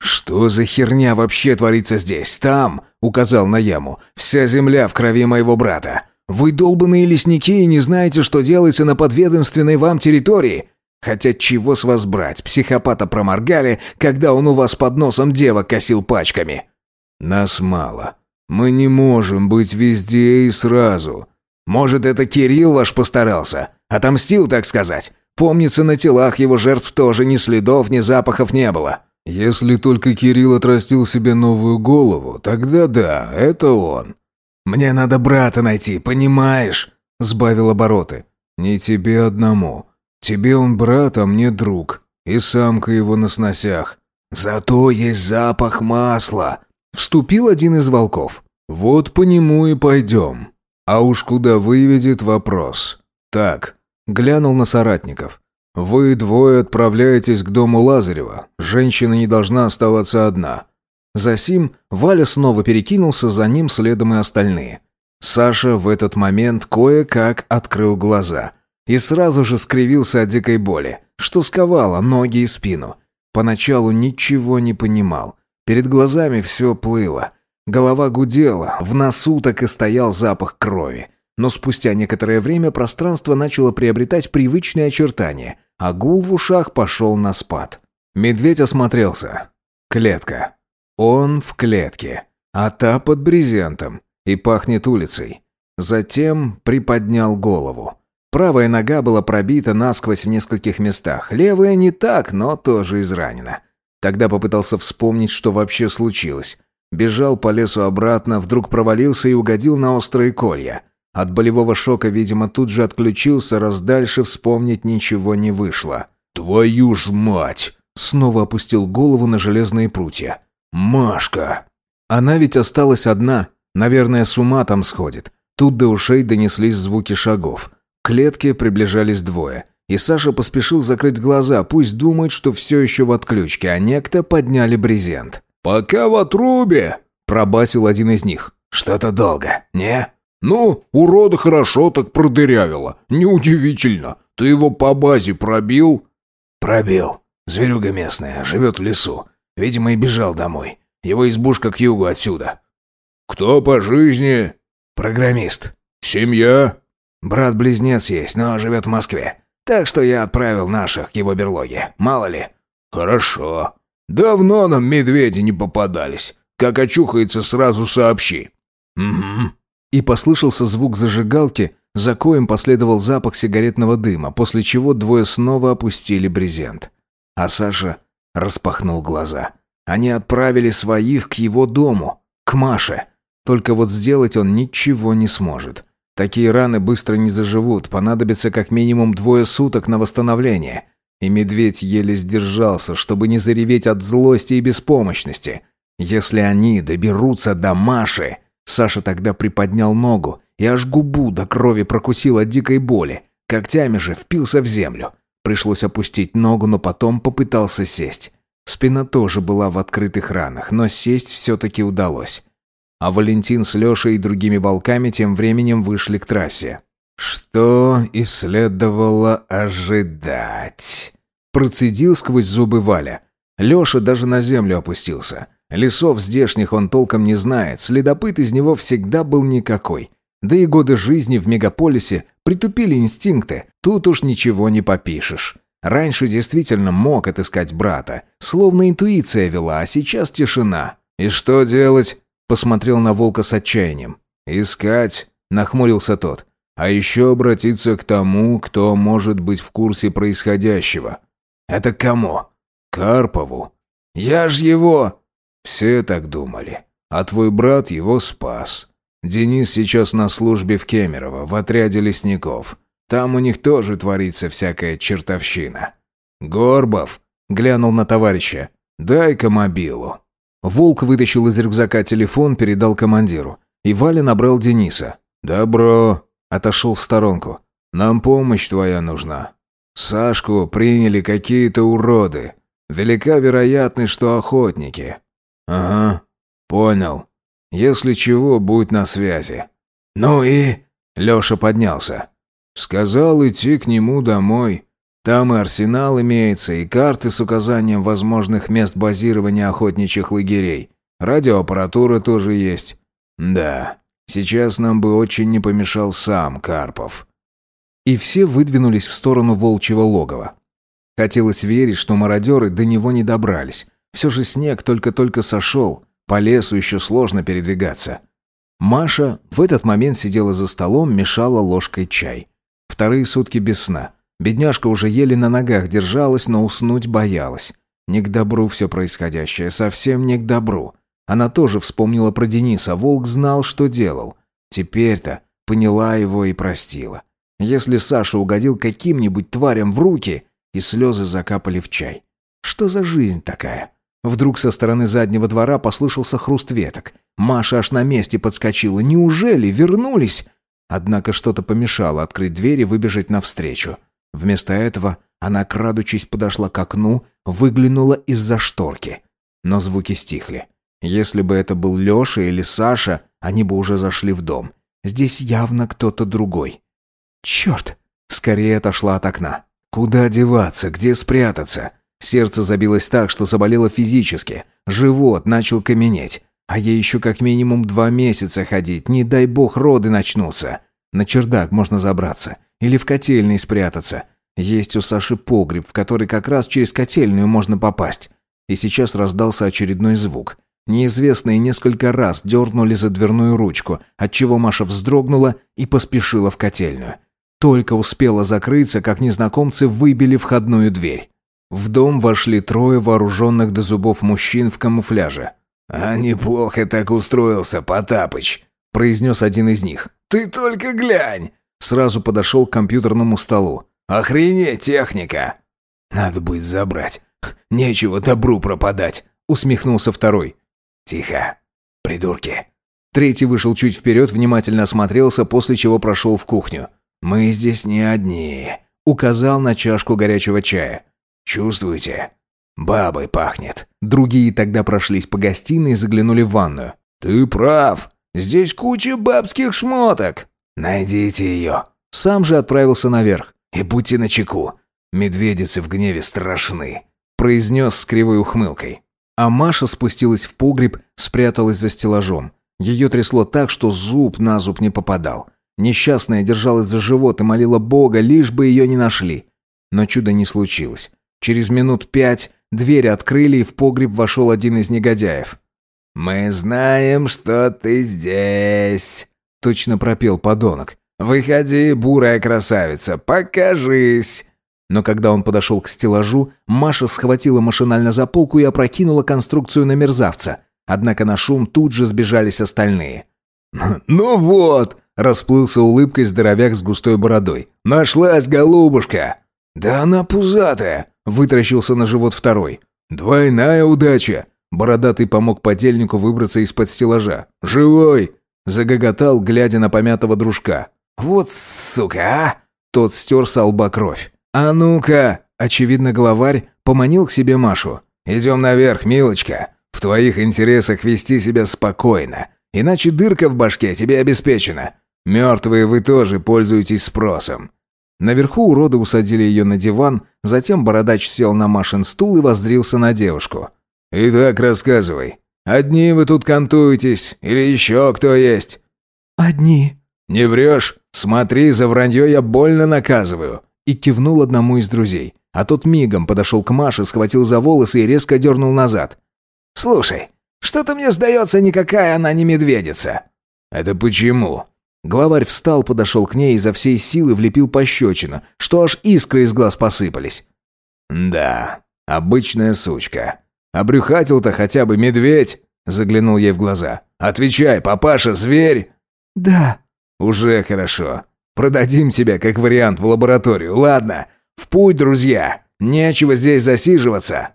S1: «Что за херня вообще творится здесь? Там!» — указал на яму. «Вся земля в крови моего брата. Вы долбанные лесники и не знаете, что делается на подведомственной вам территории. Хотя чего с вас брать, психопата проморгали, когда он у вас под носом девок косил пачками?» «Нас мало. Мы не можем быть везде и сразу. Может, это Кирилл ваш постарался? Отомстил, так сказать? Помнится, на телах его жертв тоже ни следов, ни запахов не было». «Если только Кирилл отрастил себе новую голову, тогда да, это он». «Мне надо брата найти, понимаешь?» — сбавил обороты. «Не тебе одному. Тебе он брат, а мне друг. И самка его на сносях. Зато есть запах масла». Вступил один из волков. «Вот по нему и пойдем. А уж куда выведет вопрос. Так, глянул на соратников. Вы двое отправляетесь к дому Лазарева. Женщина не должна оставаться одна. Засим Валя снова перекинулся за ним следом и остальные. Саша в этот момент кое-как открыл глаза и сразу же скривился от дикой боли, что сковало ноги и спину. Поначалу ничего не понимал. Перед глазами все плыло. Голова гудела, в носу так и стоял запах крови. Но спустя некоторое время пространство начало приобретать привычные очертания – а гул в ушах пошел на спад. Медведь осмотрелся. Клетка. Он в клетке, а та под брезентом и пахнет улицей. Затем приподнял голову. Правая нога была пробита насквозь в нескольких местах, левая не так, но тоже изранена. Тогда попытался вспомнить, что вообще случилось. Бежал по лесу обратно, вдруг провалился и угодил на острые колья. От болевого шока, видимо, тут же отключился, раз дальше вспомнить ничего не вышло. «Твою ж мать!» Снова опустил голову на железные прутья. «Машка!» Она ведь осталась одна. Наверное, с ума там сходит. Тут до ушей донеслись звуки шагов. К клетке приближались двое. И Саша поспешил закрыть глаза, пусть думает, что все еще в отключке, а некто подняли брезент. «Пока в отрубе!» – пробасил один из них. «Что-то долго, не?» «Ну, урода хорошо так продырявило. Неудивительно. Ты его по базе пробил?» «Пробил. Зверюга местная, живет в лесу. Видимо, и бежал домой. Его избушка к югу отсюда». «Кто по жизни?» «Программист». «Семья?» «Брат-близнец есть, но живет в Москве. Так что я отправил наших к его берлоге. Мало ли». «Хорошо. Давно нам медведи не попадались. Как очухается, сразу сообщи». «Угу». И послышался звук зажигалки, за коем последовал запах сигаретного дыма, после чего двое снова опустили брезент. А Саша распахнул глаза. Они отправили своих к его дому, к Маше. Только вот сделать он ничего не сможет. Такие раны быстро не заживут, понадобится как минимум двое суток на восстановление. И медведь еле сдержался, чтобы не зареветь от злости и беспомощности. Если они доберутся до Маши... Саша тогда приподнял ногу и аж губу до крови прокусил от дикой боли. Когтями же впился в землю. Пришлось опустить ногу, но потом попытался сесть. Спина тоже была в открытых ранах, но сесть все-таки удалось. А Валентин с Лешей и другими волками тем временем вышли к трассе. «Что и следовало ожидать?» Процедил сквозь зубы Валя. Леша даже на землю опустился. Лесов здешних он толком не знает, следопыт из него всегда был никакой. Да и годы жизни в мегаполисе притупили инстинкты, тут уж ничего не попишешь. Раньше действительно мог отыскать брата, словно интуиция вела, а сейчас тишина. «И что делать?» – посмотрел на волка с отчаянием. «Искать», – нахмурился тот. «А еще обратиться к тому, кто может быть в курсе происходящего». «Это кому?» «Карпову». «Я ж его...» «Все так думали. А твой брат его спас. Денис сейчас на службе в Кемерово, в отряде лесников. Там у них тоже творится всякая чертовщина. Горбов глянул на товарища. Дай-ка мобилу. Волк вытащил из рюкзака телефон, передал командиру. И Валя набрал Дениса. «Добро», — отошел в сторонку. «Нам помощь твоя нужна. Сашку приняли какие-то уроды. Велика вероятность, что охотники». «Ага, понял. Если чего, будь на связи». «Ну и...» — Леша поднялся. Сказал идти к нему домой. Там и арсенал имеется, и карты с указанием возможных мест базирования охотничьих лагерей. Радиоаппаратура тоже есть. Да, сейчас нам бы очень не помешал сам Карпов. И все выдвинулись в сторону волчьего логова. Хотелось верить, что мародеры до него не добрались. Все же снег только-только сошел, по лесу еще сложно передвигаться. Маша в этот момент сидела за столом, мешала ложкой чай. Вторые сутки без сна. Бедняжка уже еле на ногах держалась, но уснуть боялась. Не к добру все происходящее, совсем не к добру. Она тоже вспомнила про Дениса, волк знал, что делал. Теперь-то поняла его и простила. Если Саша угодил каким-нибудь тварям в руки, и слезы закапали в чай. Что за жизнь такая? Вдруг со стороны заднего двора послышался хруст веток. Маша аж на месте подскочила. Неужели вернулись? Однако что-то помешало открыть дверь и выбежать навстречу. Вместо этого она, крадучись, подошла к окну, выглянула из-за шторки. Но звуки стихли. Если бы это был Леша или Саша, они бы уже зашли в дом. Здесь явно кто-то другой. Черт! Скорее отошла от окна. Куда деваться? Где спрятаться? Сердце забилось так, что заболело физически. Живот начал каменеть. А ей еще как минимум два месяца ходить, не дай бог роды начнутся. На чердак можно забраться. Или в котельной спрятаться. Есть у Саши погреб, в который как раз через котельную можно попасть. И сейчас раздался очередной звук. Неизвестные несколько раз дернули за дверную ручку, отчего Маша вздрогнула и поспешила в котельную. Только успела закрыться, как незнакомцы выбили входную дверь. В дом вошли трое вооруженных до зубов мужчин в камуфляже. «А неплохо так устроился, Потапыч», — произнес один из них. «Ты только глянь!» Сразу подошел к компьютерному столу. «Охренеть, техника!» «Надо будет забрать. Нечего добру пропадать», — усмехнулся второй. «Тихо, придурки». Третий вышел чуть вперед, внимательно осмотрелся, после чего прошел в кухню. «Мы здесь не одни», — указал на чашку горячего чая. «Чувствуете? Бабой пахнет. Другие тогда прошлись по гостиной и заглянули в ванную. «Ты прав. Здесь куча бабских шмоток. Найдите ее». Сам же отправился наверх. «И будьте начеку. Медведицы в гневе страшны», — произнес с кривой ухмылкой. А Маша спустилась в погреб, спряталась за стеллажом. Ее трясло так, что зуб на зуб не попадал. Несчастная держалась за живот и молила Бога, лишь бы ее не нашли. Но чуда не случилось. Через минут пять Дверь открыли, и в погреб вошел один из негодяев. «Мы знаем, что ты здесь», — точно пропел подонок. «Выходи, бурая красавица, покажись». Но когда он подошел к стеллажу, Маша схватила машинально за полку и опрокинула конструкцию на мерзавца. Однако на шум тут же сбежались остальные. «Ну вот!» – расплылся улыбкой здоровяк с густой бородой. «Нашлась голубушка!» «Да она пузатая!» – вытращился на живот второй. «Двойная удача!» Бородатый помог подельнику выбраться из-под стеллажа. «Живой!» – загоготал, глядя на помятого дружка. «Вот сука, а!» Тот стер с лба кровь. «А ну-ка!» – очевидно, главарь поманил к себе Машу. «Идем наверх, милочка. В твоих интересах вести себя спокойно. Иначе дырка в башке тебе обеспечена. Мертвые вы тоже пользуетесь спросом». Наверху уроды усадили ее на диван, затем бородач сел на Машин стул и воздрился на девушку. «Итак, рассказывай. Одни вы тут кантуетесь или еще кто есть?»
S3: «Одни».
S1: «Не врешь? Смотри, за вранье я больно наказываю». И кивнул одному из друзей. А тот мигом подошел к Маше, схватил за волосы и резко дернул назад.
S2: «Слушай, что-то мне сдается, никакая она не медведица».
S1: «Это почему?» Главарь встал, подошел к ней и за всей силы влепил пощечину, что аж искры из глаз посыпались. «Да, обычная сучка. Обрюхатил-то хотя бы медведь!» Заглянул ей в глаза. «Отвечай, папаша, зверь!»
S3: «Да».
S1: «Уже хорошо. Продадим тебя как вариант в лабораторию. Ладно, в путь, друзья. Нечего здесь засиживаться».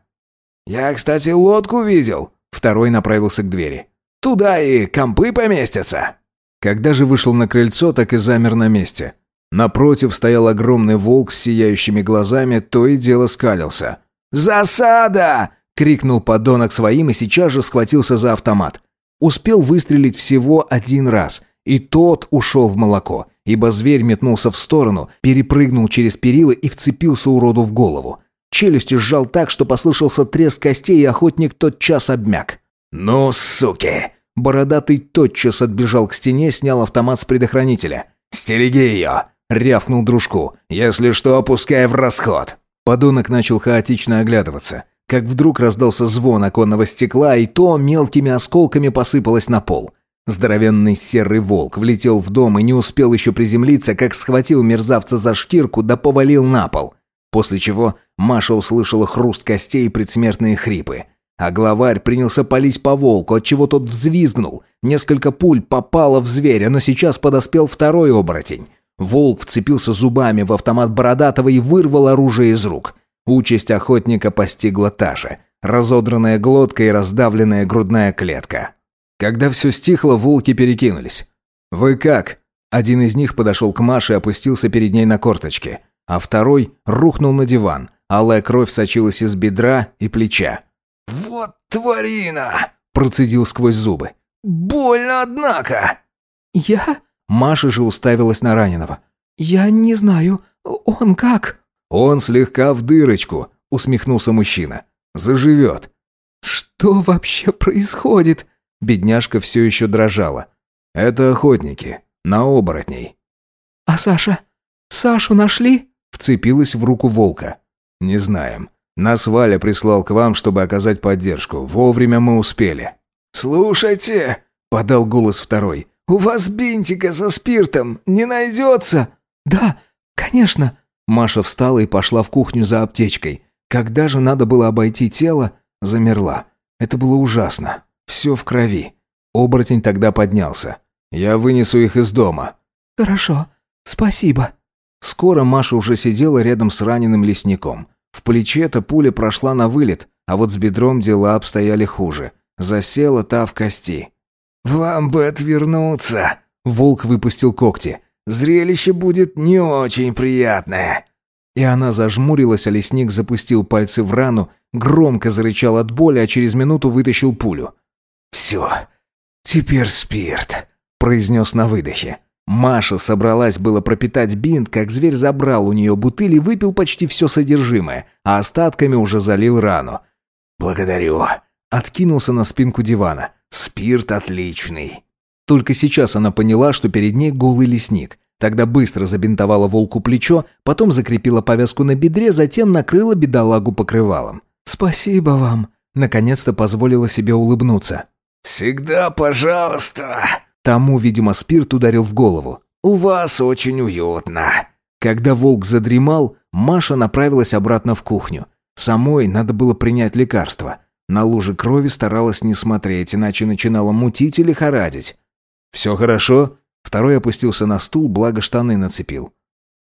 S2: «Я, кстати, лодку видел».
S1: Второй направился к двери.
S2: «Туда и компы поместятся».
S1: Когда же вышел на крыльцо, так и замер на месте. Напротив стоял огромный волк с сияющими глазами, то и дело скалился.
S2: «Засада!» — крикнул подонок своим и сейчас же схватился за автомат.
S1: Успел выстрелить всего один раз, и тот ушел в молоко, ибо зверь метнулся в сторону, перепрыгнул через перила и вцепился уроду в голову. Челюстью сжал так, что послышался треск костей, и охотник тотчас обмяк.
S2: «Ну, суки!»
S1: Бородатый тотчас отбежал к стене, снял автомат с предохранителя.
S2: «Стереги ее!» — рявкнул дружку. «Если что, опускай в расход!»
S1: Подонок начал хаотично оглядываться. Как вдруг раздался звон оконного стекла, и то мелкими осколками посыпалось на пол. Здоровенный серый волк влетел в дом и не успел еще приземлиться, как схватил мерзавца за шкирку да повалил на пол. После чего Маша услышала хруст костей и предсмертные хрипы. А главарь принялся палить по волку, отчего тот взвизгнул. Несколько пуль попало в зверя, но сейчас подоспел второй оборотень. Волк вцепился зубами в автомат Бородатого и вырвал оружие из рук. Участь охотника постигла та же. Разодранная глотка и раздавленная грудная клетка. Когда все стихло, волки перекинулись. «Вы как?» Один из них подошел к Маше и опустился перед ней на корточки, а второй рухнул на диван. Алая кровь сочилась из бедра и плеча.
S2: «Вот тварина!»
S1: – процедил сквозь зубы.
S2: «Больно, однако!»
S3: «Я?»
S1: Маша же уставилась на раненого.
S3: «Я не знаю. Он как?»
S1: «Он слегка в дырочку», — усмехнулся мужчина. «Заживет».
S3: «Что вообще происходит?»
S1: Бедняжка все еще дрожала. «Это охотники. На оборотней».
S3: «А Саша? Сашу нашли?»
S1: Вцепилась в руку волка. «Не знаем. Нас Валя прислал к вам, чтобы оказать поддержку. Вовремя мы успели».
S2: «Слушайте», — подал голос второй, — «у вас бинтика со спиртом не найдется?»
S3: «Да, конечно».
S1: Маша встала и пошла в кухню за аптечкой. Когда же надо было обойти тело, замерла. Это было ужасно. Все в крови. Оборотень тогда поднялся. «Я вынесу их из дома».
S3: «Хорошо, спасибо».
S1: Скоро Маша уже сидела рядом с раненым лесником. В плече-то пуля прошла на вылет, а вот с бедром дела обстояли хуже. Засела та в кости.
S2: «Вам бы отвернуться!»
S1: Волк выпустил когти.
S2: «Зрелище будет не очень приятное!»
S1: И она зажмурилась, а лесник запустил пальцы в рану, громко зарычал от боли, а через минуту вытащил пулю.
S2: «Все, теперь спирт», — произнес на выдохе.
S1: Маша собралась было пропитать бинт, как зверь забрал у нее бутыль и выпил почти все содержимое, а остатками уже залил рану.
S2: «Благодарю».
S1: Откинулся на спинку дивана.
S2: «Спирт отличный».
S1: Только сейчас она поняла, что перед ней голый лесник. Тогда быстро забинтовала волку плечо, потом закрепила повязку на бедре, затем накрыла бедолагу покрывалом.
S3: «Спасибо вам», — наконец-то позволила себе улыбнуться.
S2: «Всегда пожалуйста»,
S1: Тому, видимо, спирт ударил в голову.
S2: «У вас очень уютно».
S1: Когда волк задремал, Маша направилась обратно в кухню. Самой надо было принять лекарство. На луже крови старалась не смотреть, иначе начинала мутить или лихорадить. «Все хорошо?» Второй опустился на стул, благо штаны нацепил.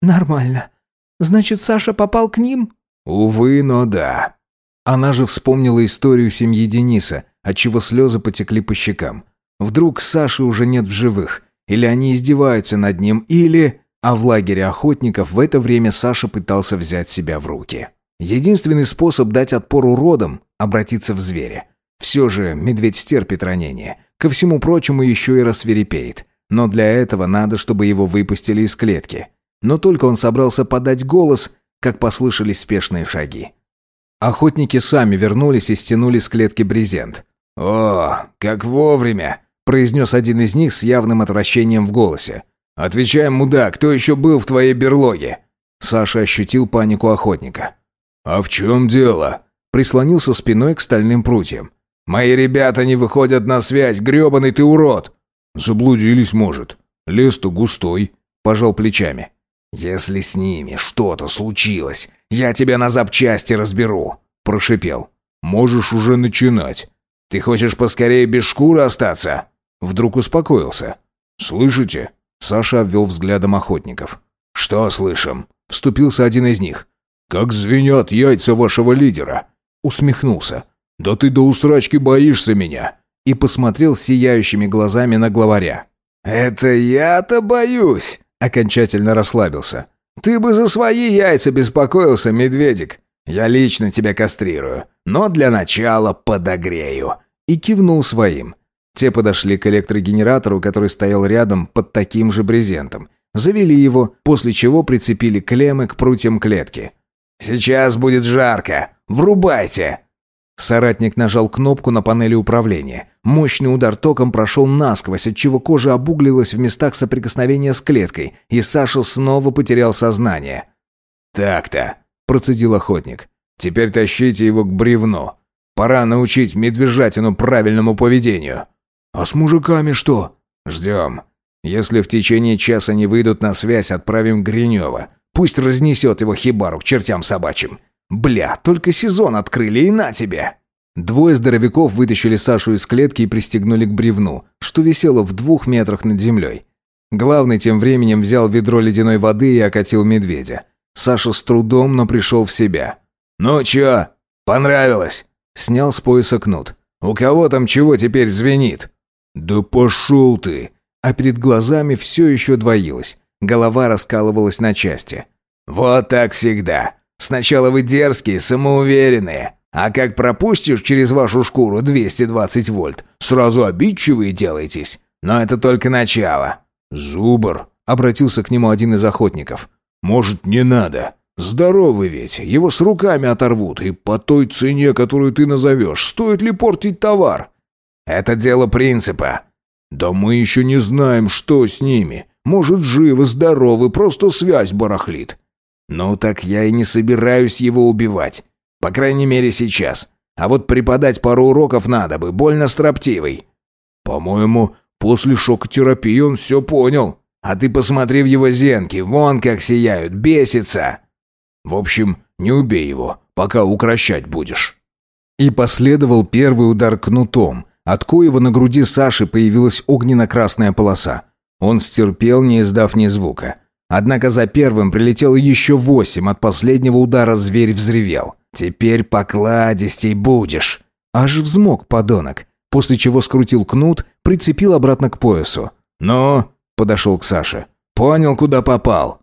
S3: «Нормально. Значит, Саша попал к ним?»
S1: «Увы, но да». Она же вспомнила историю семьи Дениса, отчего слезы потекли по щекам. Вдруг Саши уже нет в живых, или они издеваются над ним, или... А в лагере охотников в это время Саша пытался взять себя в руки. Единственный способ дать отпор уродам – обратиться в зверя. Все же медведь стерпит ранение. Ко всему прочему еще и рассверепеет. Но для этого надо, чтобы его выпустили из клетки. Но только он собрался подать голос, как послышались спешные шаги. Охотники сами вернулись и стянули с клетки брезент. «О, как вовремя!» – произнес один из них с явным отвращением в голосе. «Отвечай, мудак, кто еще был в твоей берлоге?» Саша ощутил панику охотника. «А в чем дело?» Прислонился спиной к стальным прутьям. «Мои ребята не выходят на связь, гребаный ты урод!» «Заблудились, может. Лес-то густой», – пожал плечами. «Если с ними что-то случилось, я тебя на запчасти разберу», – прошипел. «Можешь уже начинать. Ты хочешь поскорее без шкуры остаться?» Вдруг успокоился. «Слышите?» – Саша обвел взглядом охотников. «Что слышим?» – вступился один из них. «Как звенят яйца вашего лидера!» Усмехнулся. «Да ты до усрачки боишься меня!» И посмотрел сияющими глазами на главаря. «Это я-то боюсь!» Окончательно расслабился. «Ты бы за свои яйца беспокоился, медведик. Я лично тебя кастрирую, но для начала подогрею». И кивнул своим. Те подошли к электрогенератору, который стоял рядом под таким же брезентом. Завели его, после чего прицепили клеммы к прутьям клетки. «Сейчас будет жарко! Врубайте!» Соратник нажал кнопку на панели управления. Мощный удар током прошел насквозь, отчего кожа обуглилась в местах соприкосновения с клеткой, и Саша снова потерял сознание. «Так-то», — процедил охотник. «Теперь тащите его к бревну. Пора научить медвежатину правильному поведению». «А с мужиками что?» «Ждем. Если в течение часа не выйдут на связь, отправим Гринева. Пусть разнесет его хибару к чертям собачьим. Бля, только сезон открыли и на тебе!» Двое здоровяков вытащили Сашу из клетки и пристегнули к бревну, что висело в двух метрах над землей. Главный тем временем взял ведро ледяной воды и окатил медведя. Саша с трудом, но пришел в себя. «Ну чё, понравилось?» Снял с пояса кнут. «У кого там чего теперь звенит?» «Да пошел ты!» А перед глазами все еще двоилось. Голова раскалывалась на части. «Вот так всегда. Сначала вы дерзкие, самоуверенные, а как пропустишь через вашу шкуру 220 вольт, сразу обидчивые делаетесь. Но это только начало». «Зубр», — обратился к нему один из охотников. «Может, не надо? Здоровый ведь, его с руками оторвут, и по той цене, которую ты назовешь, стоит ли портить товар?» «Это дело принципа». «Да мы еще не знаем, что с ними. Может, живы, здоровы, просто связь барахлит. «Ну так я и не собираюсь его убивать. По крайней мере сейчас. А вот преподать пару уроков надо бы, больно строптивый». «По-моему, после шокотерапии он все понял. А ты посмотри в его зенки, вон как сияют, бесится». «В общем, не убей его, пока укращать будешь». И последовал первый удар кнутом, от коего на груди Саши появилась огненно-красная полоса. Он стерпел, не издав ни звука. Однако за первым прилетело еще восемь, от последнего удара зверь взревел. «Теперь покладистей будешь!» Аж взмок подонок, после чего скрутил кнут, прицепил обратно к поясу. «Ну?» – подошел к Саше. «Понял, куда попал?»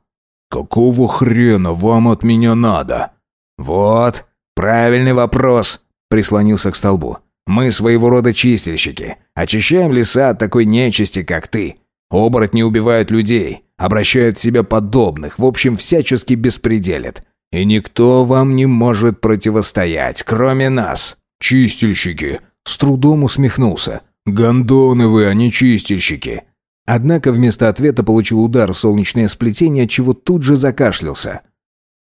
S1: «Какого хрена вам от меня надо?» «Вот, правильный вопрос», – прислонился к столбу. «Мы своего рода чистильщики. Очищаем леса от такой нечисти, как ты. Оборотни убивают людей, обращают в себя подобных, в общем, всячески беспределят. И никто вам не может противостоять, кроме нас. Чистильщики. С трудом усмехнулся. Гондоны вы, а не чистильщики. Однако вместо ответа получил удар в солнечное сплетение, чего тут же закашлялся.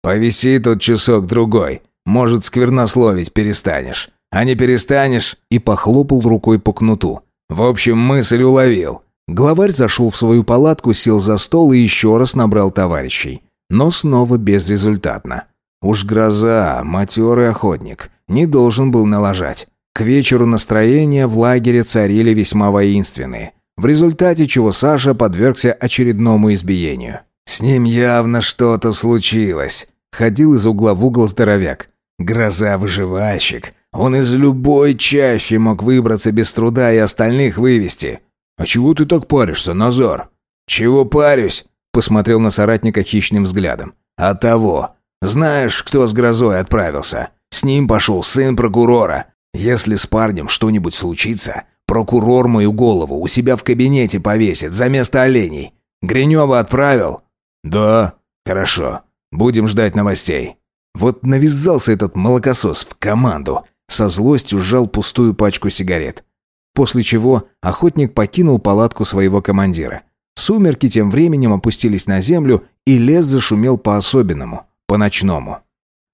S1: «Повиси тут часок-другой. Может, сквернословить перестанешь. А не перестанешь...» И похлопал рукой по кнуту. «В общем, мысль уловил. Главарь зашел в свою палатку, сел за стол и еще раз набрал товарищей. но снова безрезультатно. Уж гроза, матерый охотник, не должен был налажать. К вечеру настроения в лагере царили весьма воинственные, в результате чего Саша подвергся очередному избиению. «С ним явно что-то случилось», — ходил из угла в угол здоровяк. «Гроза-выживальщик. Он из любой чащи мог выбраться без труда и остальных вывести».
S2: «А чего ты так паришься, Назар?»
S1: «Чего парюсь?» — посмотрел на соратника хищным взглядом. «А того. Знаешь, кто с грозой отправился? С ним пошел сын прокурора. Если с парнем что-нибудь случится, прокурор мою голову у себя в кабинете повесит за место оленей. Гринева отправил?»
S2: «Да».
S1: «Хорошо. Будем ждать новостей». Вот навязался этот молокосос в команду. Со злостью сжал пустую пачку сигарет. После чего охотник покинул палатку своего командира. Сумерки тем временем опустились на землю, и лес зашумел по-особенному, по-ночному.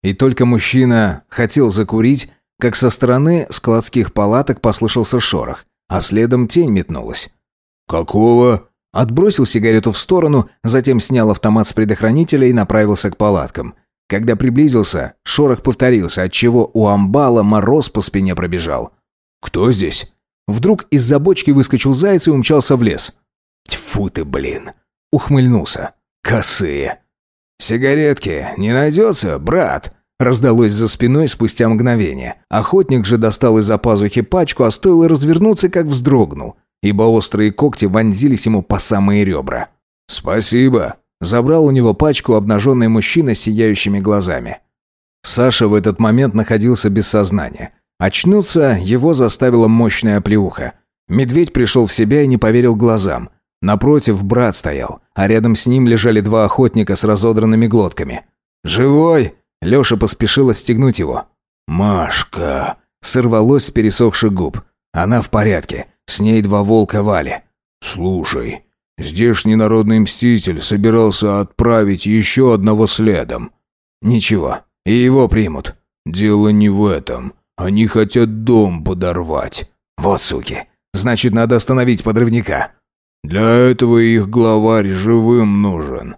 S1: И только мужчина хотел закурить, как со стороны складских палаток послышался шорох, а следом тень метнулась.
S2: «Какого?»
S1: Отбросил сигарету в сторону, затем снял автомат с предохранителя и направился к палаткам. Когда приблизился, шорох повторился, отчего у амбала мороз по спине пробежал.
S2: «Кто здесь?»
S1: Вдруг из-за бочки выскочил заяц и умчался в лес.
S2: «Тьфу ты, блин!»
S1: Ухмыльнулся.
S2: «Косые!»
S1: «Сигаретки не найдется, брат?» Раздалось за спиной спустя мгновение. Охотник же достал из-за пазухи пачку, а стоило развернуться, как вздрогнул ибо острые когти вонзились ему по самые ребра.
S2: «Спасибо!»
S1: – забрал у него пачку обнаженный мужчина с сияющими глазами. Саша в этот момент находился без сознания. Очнуться его заставила мощная оплеуха. Медведь пришел в себя и не поверил глазам. Напротив брат стоял, а рядом с ним лежали два охотника с разодранными глотками. «Живой!» – Леша поспешил отстегнуть его.
S2: «Машка!»
S1: – сорвалось с пересохших губ. «Она в порядке. С ней два волка Вали.
S2: «Слушай, здешний народный мститель собирался отправить еще одного следом».
S1: «Ничего, и его примут».
S2: «Дело не в этом. Они хотят дом подорвать».
S1: «Вот суки. Значит, надо остановить подрывника».
S2: «Для этого их главарь живым нужен».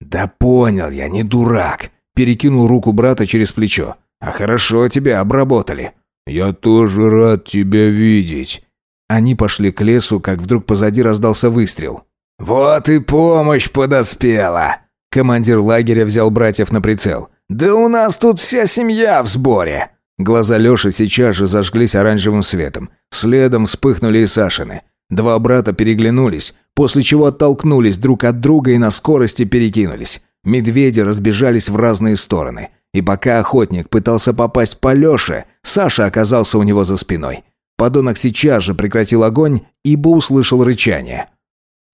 S1: «Да понял я, не дурак». Перекинул руку брата через плечо. «А хорошо тебя обработали».
S2: «Я тоже рад тебя видеть».
S1: Они пошли к лесу, как вдруг позади раздался выстрел.
S4: «Вот и помощь подоспела!» Командир лагеря взял братьев на прицел. «Да у нас тут вся семья в сборе!»
S1: Глаза Леши сейчас же зажглись оранжевым светом. Следом вспыхнули и Сашины. Два брата переглянулись, после чего оттолкнулись друг от друга и на скорости перекинулись. Медведи разбежались в разные стороны. И пока охотник пытался попасть по Леше, Саша оказался у него за спиной. Подонок сейчас же прекратил огонь, ибо услышал рычание.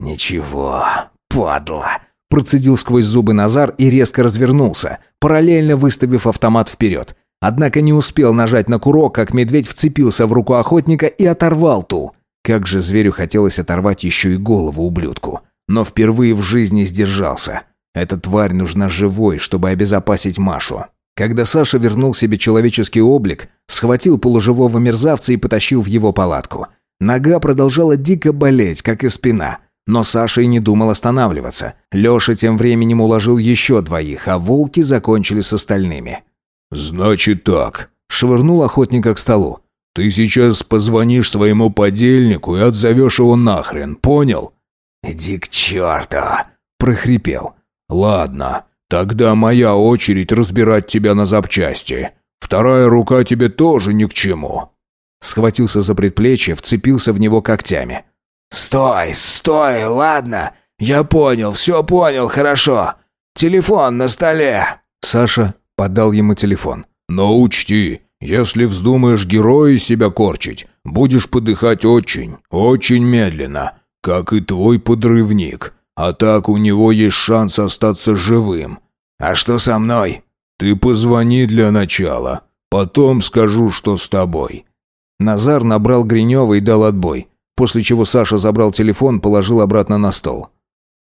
S4: «Ничего, падла!»
S1: Процедил сквозь зубы Назар и резко развернулся, параллельно выставив автомат вперед. Однако не успел нажать на курок, как медведь вцепился в руку охотника и оторвал ту. Как же зверю хотелось оторвать еще и голову ублюдку. Но впервые в жизни сдержался. Эта тварь нужна живой, чтобы обезопасить Машу. Когда Саша вернул себе человеческий облик, схватил полуживого мерзавца и потащил в его палатку. Нога продолжала дико болеть, как и спина. Но Саша и не думал останавливаться. Леша тем временем уложил еще двоих, а волки закончили с остальными.
S2: «Значит так», —
S1: швырнул охотника к столу.
S2: «Ты сейчас позвонишь своему подельнику и отзовешь его нахрен, понял?»
S4: «Иди к черту!»
S1: — прохрипел.
S2: «Ладно, Тогда моя очередь разбирать тебя на запчасти. Вторая рука тебе тоже ни к чему».
S1: Схватился за предплечье, вцепился в него когтями.
S4: «Стой, стой, ладно. Я понял, все понял, хорошо. Телефон на столе».
S1: Саша подал ему телефон.
S2: «Но учти, если вздумаешь героя себя корчить, будешь подыхать очень, очень медленно, как и твой подрывник. А так у него есть шанс остаться живым.
S4: А что со мной?
S2: Ты позвони для начала. Потом скажу, что с тобой.
S1: Назар набрал Гринева и дал отбой, после чего Саша забрал телефон, положил обратно на стол.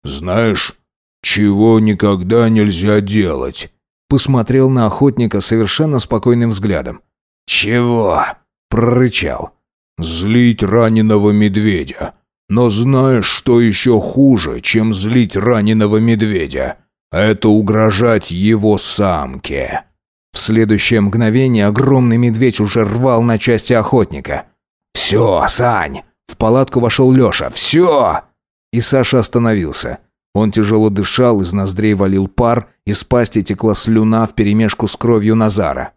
S2: «Знаешь, чего никогда нельзя делать?»
S1: Посмотрел на охотника совершенно спокойным взглядом.
S4: «Чего?»
S1: – прорычал.
S2: «Злить раненого медведя. Но знаешь, что еще хуже, чем злить раненого медведя? Это угрожать его самке».
S1: В следующее мгновение огромный медведь уже рвал на части охотника.
S2: «Все, Сань!» В палатку вошел Леша. «Все!»
S1: И Саша остановился. Он тяжело дышал, из ноздрей валил пар, из пасти текла слюна вперемешку с кровью Назара.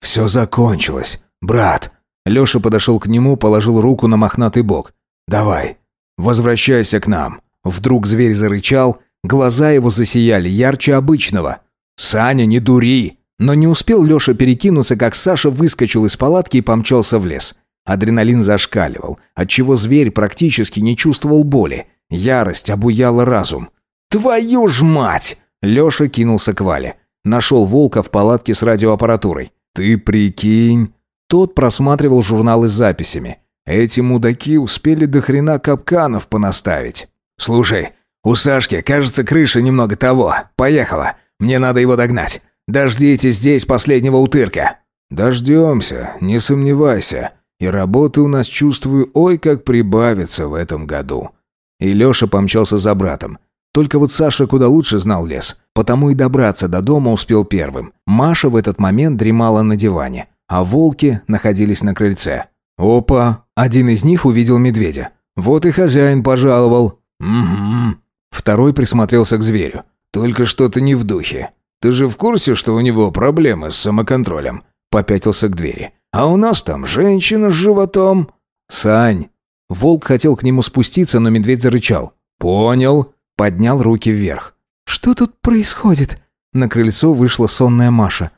S2: «Все закончилось, брат!»
S1: Леша подошел к нему, положил руку на мохнатый бок.
S2: «Давай, возвращайся к нам!»
S1: Вдруг зверь зарычал, глаза его засияли ярче обычного.
S2: «Саня, не дури!»
S1: Но не успел Леша перекинуться, как Саша выскочил из палатки и помчался в лес. Адреналин зашкаливал, отчего зверь практически не чувствовал боли. Ярость обуяла разум. «Твою ж мать!» Леша кинулся к Вале. Нашел волка в палатке с радиоаппаратурой.
S2: «Ты прикинь!»
S1: Тот просматривал журналы с записями.
S2: «Эти мудаки успели до хрена капканов понаставить. Слушай, у Сашки, кажется, крыша немного того. Поехала. Мне надо его догнать. Дождитесь здесь последнего утырка».
S1: «Дождемся, не сомневайся. И работы у нас, чувствую, ой, как прибавится в этом году». И Леша помчался за братом. Только вот Саша куда лучше знал лес, потому и добраться до дома успел первым. Маша в этот момент дремала на диване, а волки находились на крыльце. Опа! Один из них увидел медведя. Вот и хозяин пожаловал.
S2: Угу.
S1: Второй присмотрелся к зверю.
S2: Только что-то не в духе. Ты же в курсе, что у него проблемы с самоконтролем?» Попятился к двери. «А у нас там женщина с животом».
S1: «Сань!» Волк хотел к нему спуститься, но медведь зарычал.
S2: «Понял».
S1: Поднял руки вверх.
S3: «Что тут происходит?»
S1: На крыльцо вышла сонная Маша.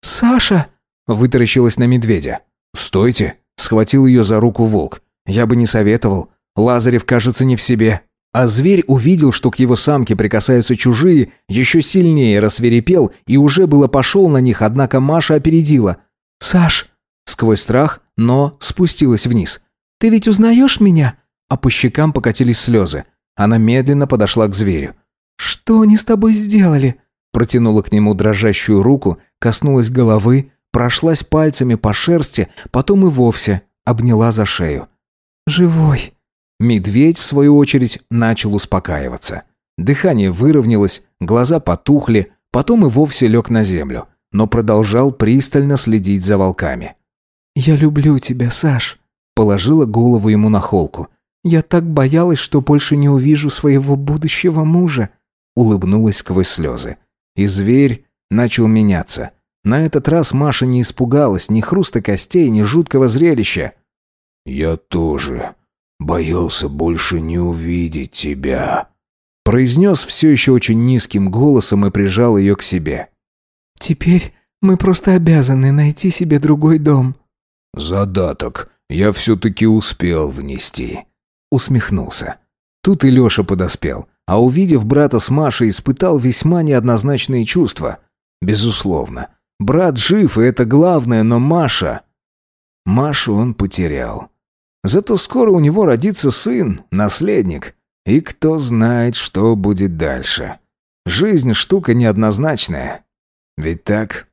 S3: «Саша!»
S1: Вытаращилась на медведя.
S2: «Стойте!»
S1: Схватил ее за руку волк. «Я бы не советовал. Лазарев, кажется, не в себе». А зверь увидел, что к его самке прикасаются чужие, еще сильнее рассверепел и уже было пошел на них, однако Маша опередила.
S3: «Саш!»
S1: Сквозь страх, но спустилась вниз.
S3: «Ты ведь узнаешь меня?»
S1: А по щекам покатились слезы. Она медленно подошла к зверю.
S3: «Что они с тобой сделали?»
S1: Протянула к нему дрожащую руку, коснулась головы, прошлась пальцами по шерсти, потом и вовсе обняла за шею.
S3: «Живой!»
S1: Медведь, в свою очередь, начал успокаиваться. Дыхание выровнялось, глаза потухли, потом и вовсе лег на землю, но продолжал пристально следить за волками.
S3: «Я люблю тебя, Саш», —
S1: положила голову ему на холку.
S3: «Я так боялась, что больше не увижу своего будущего мужа», —
S1: улыбнулась сквозь слезы. И зверь начал меняться. На этот раз Маша не испугалась ни хруста костей, ни жуткого зрелища.
S2: «Я тоже», боялся больше не увидеть тебя»,
S1: произнес все еще очень низким голосом и прижал ее к себе.
S3: «Теперь мы просто обязаны найти себе другой дом».
S2: «Задаток я все-таки успел внести»,
S1: усмехнулся. Тут и Леша подоспел, а увидев брата с Машей, испытал весьма неоднозначные чувства. Безусловно, брат жив, и это главное, но Маша... Машу он потерял. Зато скоро у него родится сын, наследник. И кто знает, что будет дальше. Жизнь штука неоднозначная. Ведь так?